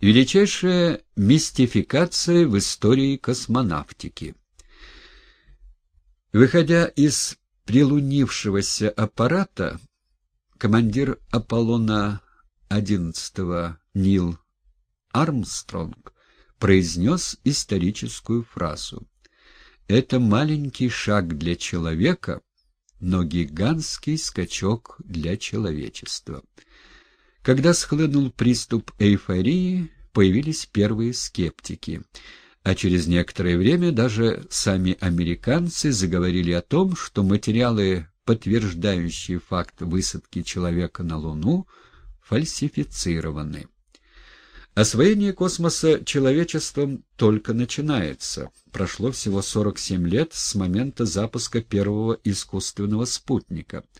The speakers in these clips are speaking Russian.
Величайшая мистификация в истории космонавтики. Выходя из прилунившегося аппарата, командир Аполлона-11 Нил Армстронг произнес историческую фразу. «Это маленький шаг для человека, но гигантский скачок для человечества». Когда схлынул приступ эйфории, появились первые скептики, а через некоторое время даже сами американцы заговорили о том, что материалы, подтверждающие факт высадки человека на Луну, фальсифицированы. Освоение космоса человечеством только начинается. Прошло всего 47 лет с момента запуска первого искусственного спутника —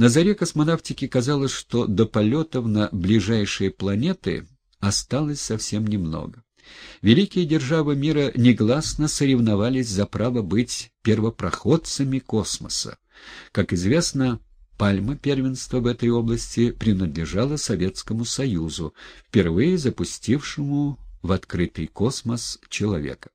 на заре космонавтики казалось, что до полетов на ближайшие планеты осталось совсем немного. Великие державы мира негласно соревновались за право быть первопроходцами космоса. Как известно, пальма первенства в этой области принадлежала Советскому Союзу, впервые запустившему в открытый космос человека.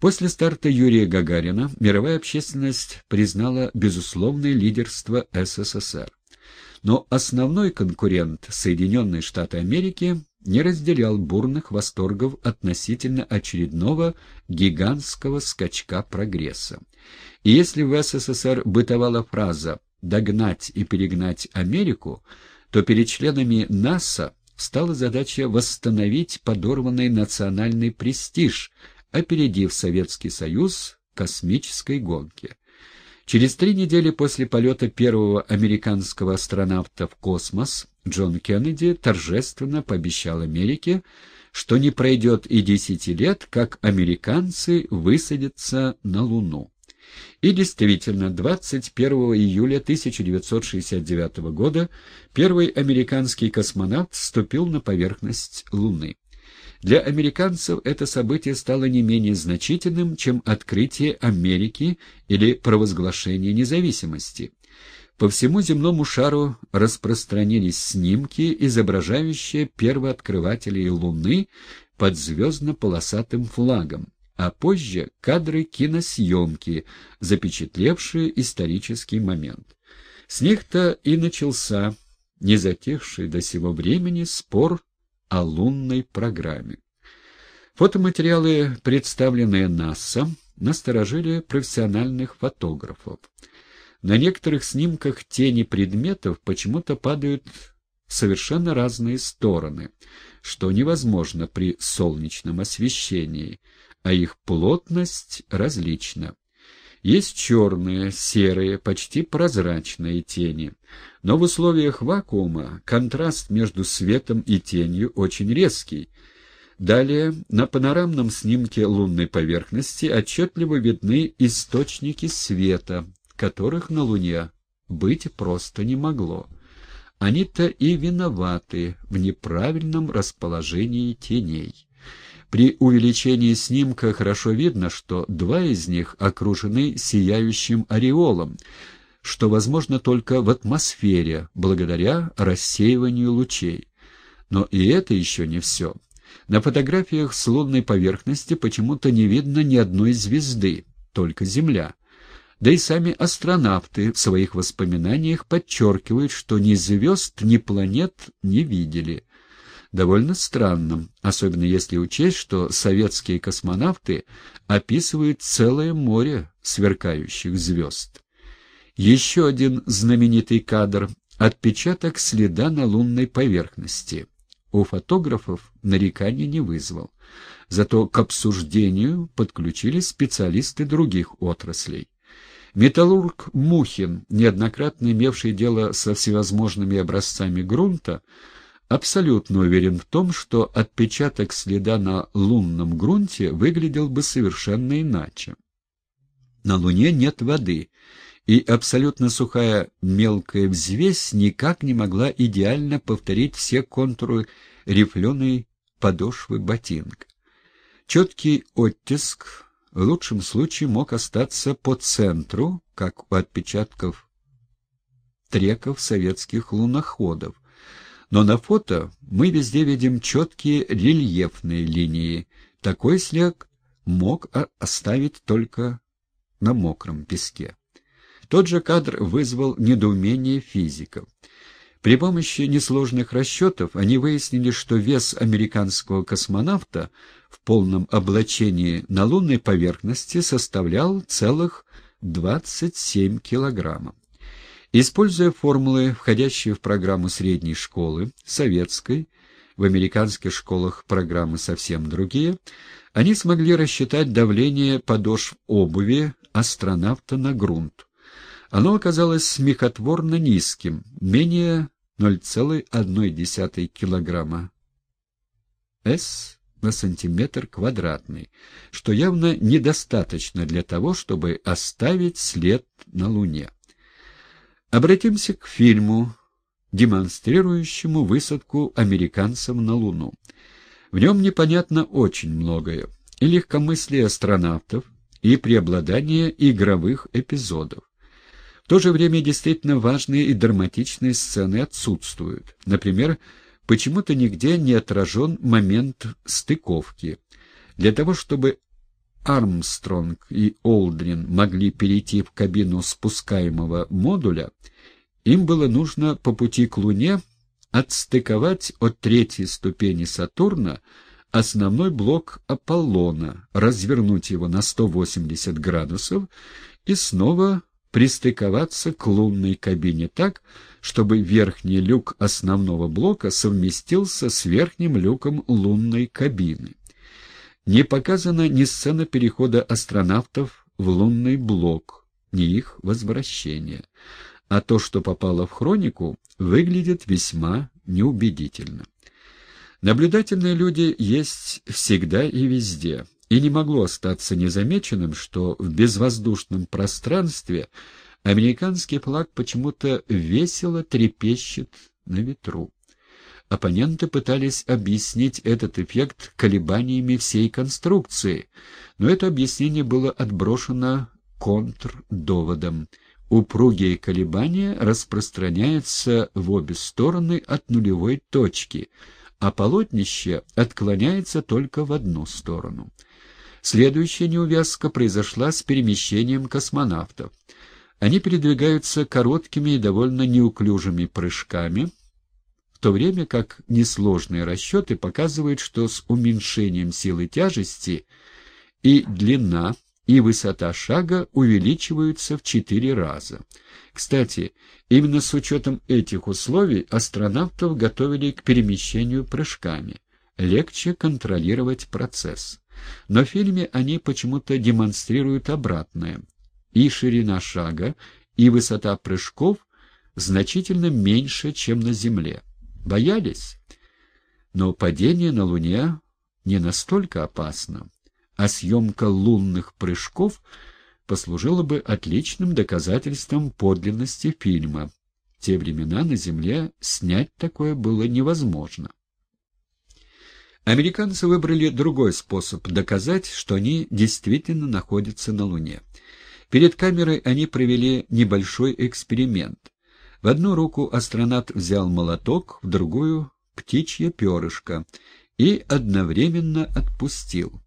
После старта Юрия Гагарина мировая общественность признала безусловное лидерство СССР. Но основной конкурент Соединенные Штаты Америки не разделял бурных восторгов относительно очередного гигантского скачка прогресса. И если в СССР бытовала фраза «догнать и перегнать Америку», то перед членами НАСА стала задача восстановить подорванный национальный престиж – опередив Советский Союз в космической гонке. Через три недели после полета первого американского астронавта в космос Джон Кеннеди торжественно пообещал Америке, что не пройдет и десяти лет, как американцы высадятся на Луну. И действительно, 21 июля 1969 года первый американский космонавт вступил на поверхность Луны. Для американцев это событие стало не менее значительным, чем открытие Америки или провозглашение независимости. По всему земному шару распространились снимки, изображающие первооткрывателей Луны под звездно-полосатым флагом, а позже кадры киносъемки, запечатлевшие исторический момент. С них-то и начался не затихший до сего времени спор о лунной программе. Фотоматериалы, представленные НАСА, насторожили профессиональных фотографов. На некоторых снимках тени предметов почему-то падают в совершенно разные стороны, что невозможно при солнечном освещении, а их плотность различна. Есть черные, серые, почти прозрачные тени. Но в условиях вакуума контраст между светом и тенью очень резкий. Далее на панорамном снимке лунной поверхности отчетливо видны источники света, которых на Луне быть просто не могло. Они-то и виноваты в неправильном расположении теней. При увеличении снимка хорошо видно, что два из них окружены сияющим ореолом, что возможно только в атмосфере, благодаря рассеиванию лучей. Но и это еще не все. На фотографиях с лунной поверхности почему-то не видно ни одной звезды, только Земля. Да и сами астронавты в своих воспоминаниях подчеркивают, что ни звезд, ни планет не видели довольно странным, особенно если учесть, что советские космонавты описывают целое море сверкающих звезд. Еще один знаменитый кадр — отпечаток следа на лунной поверхности. У фотографов нареканий не вызвал. Зато к обсуждению подключились специалисты других отраслей. Металлург Мухин, неоднократно имевший дело со всевозможными образцами грунта, абсолютно уверен в том, что отпечаток следа на лунном грунте выглядел бы совершенно иначе. На Луне нет воды, и абсолютно сухая мелкая взвесь никак не могла идеально повторить все контуры рифленой подошвы ботинка. Четкий оттиск в лучшем случае мог остаться по центру, как у отпечатков треков советских луноходов, Но на фото мы везде видим четкие рельефные линии. Такой снег мог оставить только на мокром песке. Тот же кадр вызвал недоумение физиков. При помощи несложных расчетов они выяснили, что вес американского космонавта в полном облачении на лунной поверхности составлял целых 27 килограммов. Используя формулы, входящие в программу средней школы, советской, в американских школах программы совсем другие, они смогли рассчитать давление подошв обуви астронавта на грунт. Оно оказалось смехотворно низким, менее 0,1 килограмма с на сантиметр квадратный, что явно недостаточно для того, чтобы оставить след на Луне. Обратимся к фильму, демонстрирующему высадку американцев на Луну. В нем непонятно очень многое. И легкомыслие астронавтов, и преобладание игровых эпизодов. То же время действительно важные и драматичные сцены отсутствуют. Например, почему-то нигде не отражен момент стыковки. Для того, чтобы Армстронг и Олдрин могли перейти в кабину спускаемого модуля, им было нужно по пути к Луне отстыковать от третьей ступени Сатурна основной блок Аполлона, развернуть его на 180 градусов и снова пристыковаться к лунной кабине так, чтобы верхний люк основного блока совместился с верхним люком лунной кабины. Не показана ни сцена перехода астронавтов в лунный блок, ни их возвращения. А то, что попало в хронику, выглядит весьма неубедительно. Наблюдательные люди есть всегда и везде, и не могло остаться незамеченным, что в безвоздушном пространстве американский флаг почему-то весело трепещет на ветру. Оппоненты пытались объяснить этот эффект колебаниями всей конструкции, но это объяснение было отброшено контрдоводом. Упругие колебания распространяются в обе стороны от нулевой точки, а полотнище отклоняется только в одну сторону. Следующая неувязка произошла с перемещением космонавтов. Они передвигаются короткими и довольно неуклюжими прыжками, в то время как несложные расчеты показывают, что с уменьшением силы тяжести и длина, и высота шага увеличиваются в четыре раза. Кстати, именно с учетом этих условий астронавтов готовили к перемещению прыжками. Легче контролировать процесс. Но в фильме они почему-то демонстрируют обратное. И ширина шага, и высота прыжков значительно меньше, чем на Земле. Боялись? Но падение на Луне не настолько опасно, а съемка лунных прыжков послужила бы отличным доказательством подлинности фильма. В те времена на Земле снять такое было невозможно. Американцы выбрали другой способ доказать, что они действительно находятся на Луне. Перед камерой они провели небольшой эксперимент. В одну руку астронавт взял молоток, в другую — птичье перышко, и одновременно отпустил.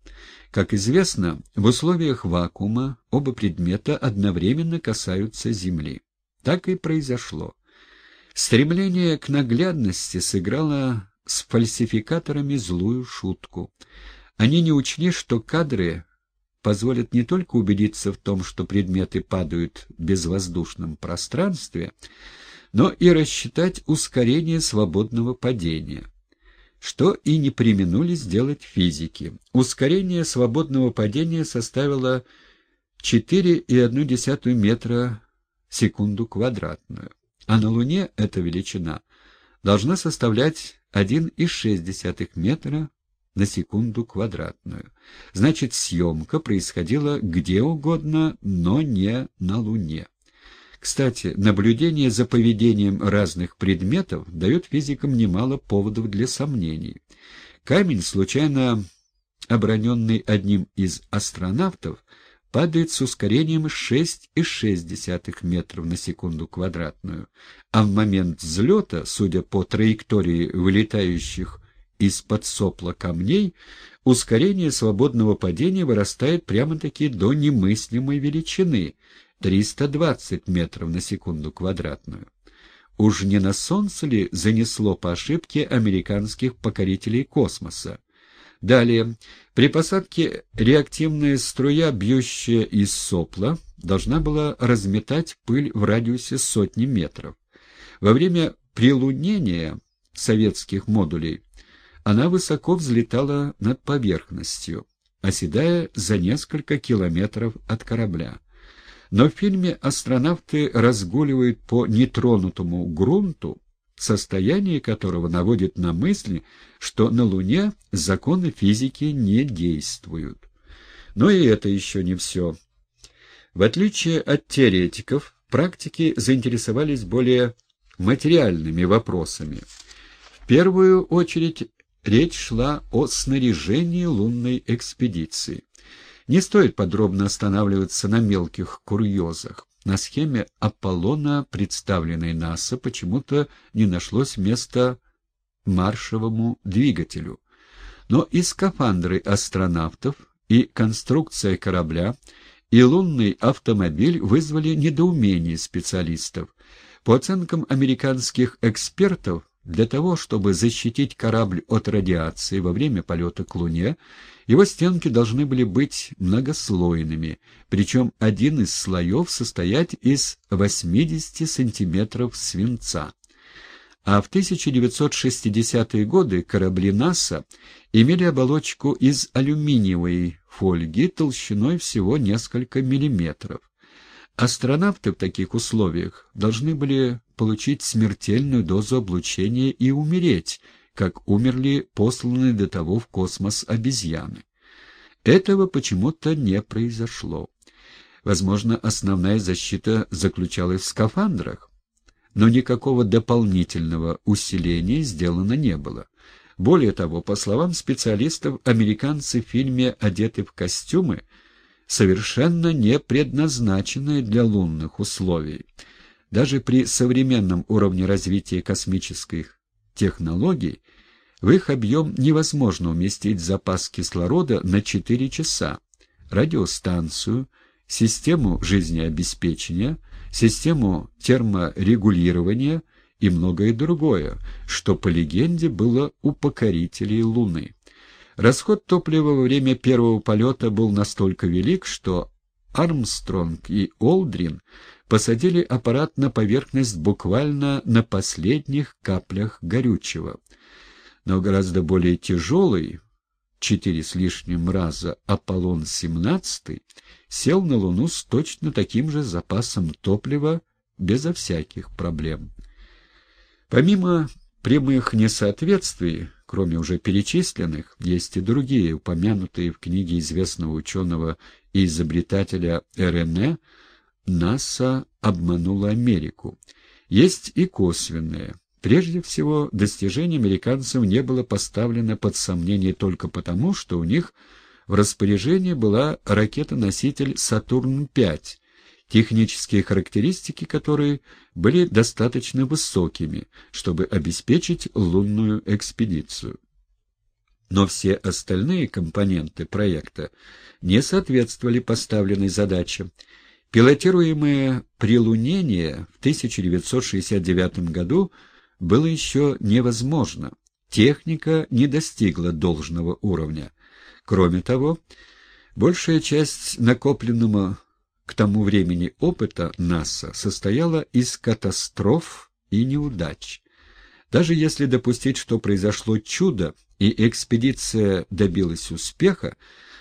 Как известно, в условиях вакуума оба предмета одновременно касаются Земли. Так и произошло. Стремление к наглядности сыграло с фальсификаторами злую шутку. Они не учли, что кадры позволят не только убедиться в том, что предметы падают в безвоздушном пространстве, но и рассчитать ускорение свободного падения, что и не применули сделать физики. Ускорение свободного падения составило 4,1 метра секунду квадратную, а на Луне эта величина должна составлять 1,6 метра на секунду квадратную. Значит, съемка происходила где угодно, но не на Луне. Кстати, наблюдение за поведением разных предметов дает физикам немало поводов для сомнений. Камень, случайно оброненный одним из астронавтов, падает с ускорением 6,6 метров на секунду квадратную, а в момент взлета, судя по траектории вылетающих из-под сопла камней, ускорение свободного падения вырастает прямо-таки до немыслимой величины — 320 метров на секунду квадратную. Уж не на Солнце ли занесло по ошибке американских покорителей космоса? Далее, при посадке реактивная струя, бьющая из сопла, должна была разметать пыль в радиусе сотни метров. Во время прилунения советских модулей она высоко взлетала над поверхностью, оседая за несколько километров от корабля. Но в фильме астронавты разгуливают по нетронутому грунту, состояние которого наводит на мысли, что на Луне законы физики не действуют. Но и это еще не все. В отличие от теоретиков, практики заинтересовались более материальными вопросами. В первую очередь речь шла о снаряжении лунной экспедиции. Не стоит подробно останавливаться на мелких курьезах. На схеме Аполлона, представленной НАСА, почему-то не нашлось места маршевому двигателю. Но и скафандры астронавтов, и конструкция корабля, и лунный автомобиль вызвали недоумение специалистов. По оценкам американских экспертов, для того, чтобы защитить корабль от радиации во время полета к Луне, его стенки должны были быть многослойными, причем один из слоев состоять из 80 сантиметров свинца. А в 1960-е годы корабли НАСА имели оболочку из алюминиевой фольги толщиной всего несколько миллиметров. Астронавты в таких условиях должны были получить смертельную дозу облучения и умереть, как умерли посланные до того в космос обезьяны. Этого почему-то не произошло. Возможно, основная защита заключалась в скафандрах, но никакого дополнительного усиления сделано не было. Более того, по словам специалистов, американцы в фильме одеты в костюмы, совершенно не предназначенные для лунных условий. Даже при современном уровне развития космических технологий в их объем невозможно уместить запас кислорода на 4 часа, радиостанцию, систему жизнеобеспечения, систему терморегулирования и многое другое, что, по легенде, было у покорителей Луны. Расход топлива во время первого полета был настолько велик, что Армстронг и Олдрин посадили аппарат на поверхность буквально на последних каплях горючего. Но гораздо более тяжелый, четыре с лишним раза, Аполлон-17 сел на Луну с точно таким же запасом топлива безо всяких проблем. Помимо прямых несоответствий, Кроме уже перечисленных, есть и другие, упомянутые в книге известного ученого и изобретателя РНЭ «НАСА обманула Америку». Есть и косвенные. Прежде всего, достижение американцев не было поставлено под сомнение только потому, что у них в распоряжении была ракета-носитель «Сатурн-5», технические характеристики которой были достаточно высокими, чтобы обеспечить лунную экспедицию. Но все остальные компоненты проекта не соответствовали поставленной задаче. Пилотируемое прилунение в 1969 году было еще невозможно. Техника не достигла должного уровня. Кроме того, большая часть накопленного к тому времени опыта НАСА состояла из катастроф и неудач. Даже если допустить, что произошло чудо и экспедиция добилась успеха,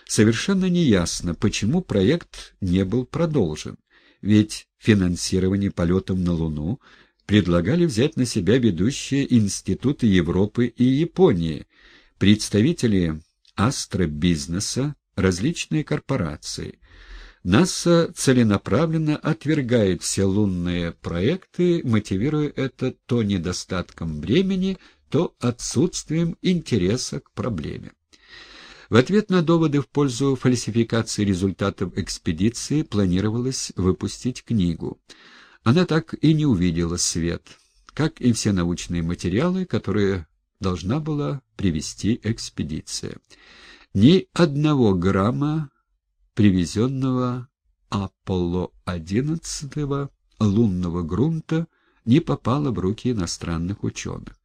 совершенно неясно, почему проект не был продолжен. Ведь финансирование полетов на Луну предлагали взять на себя ведущие институты Европы и Японии, представители астробизнеса, различные корпорации. НАСА целенаправленно отвергает все лунные проекты, мотивируя это то недостатком времени, то отсутствием интереса к проблеме. В ответ на доводы в пользу фальсификации результатов экспедиции планировалось выпустить книгу. Она так и не увидела свет, как и все научные материалы, которые должна была привести экспедиция. Ни одного грамма привезенного Аполло-11 лунного грунта не попало в руки иностранных ученых.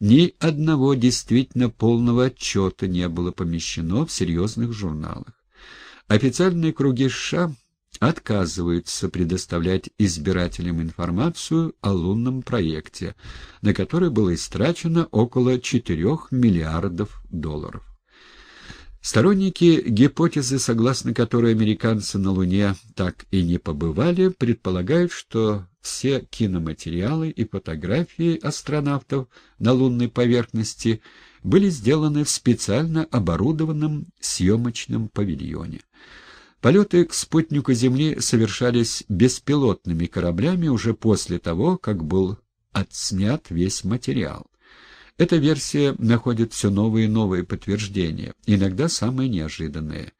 Ни одного действительно полного отчета не было помещено в серьезных журналах. Официальные круги США отказываются предоставлять избирателям информацию о лунном проекте, на который было истрачено около 4 миллиардов долларов. Сторонники гипотезы, согласно которой американцы на Луне так и не побывали, предполагают, что все киноматериалы и фотографии астронавтов на лунной поверхности были сделаны в специально оборудованном съемочном павильоне. Полеты к спутнику Земли совершались беспилотными кораблями уже после того, как был отснят весь материал. Эта версия находит все новые и новые подтверждения, иногда самые неожиданные.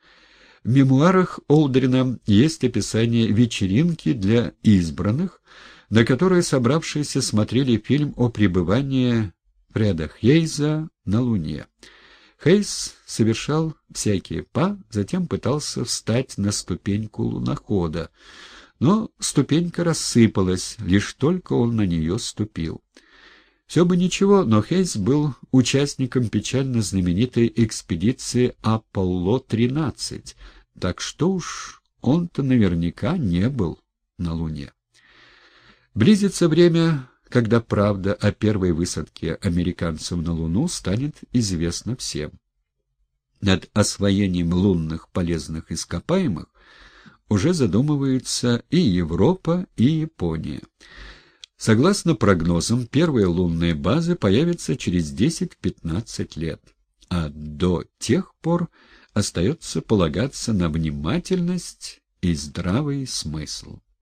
В мемуарах Олдрина есть описание вечеринки для избранных, на которой собравшиеся смотрели фильм о пребывании Фреда Хейза на Луне. Хейс совершал всякие па, затем пытался встать на ступеньку лунохода, но ступенька рассыпалась, лишь только он на нее ступил. Все бы ничего, но Хейс был участником печально знаменитой экспедиции Аполло-13, так что уж он-то наверняка не был на Луне. Близится время, когда правда о первой высадке американцев на Луну станет известна всем. Над освоением лунных полезных ископаемых уже задумываются и Европа, и Япония. Согласно прогнозам, первые лунные базы появятся через 10-15 лет, а до тех пор остается полагаться на внимательность и здравый смысл.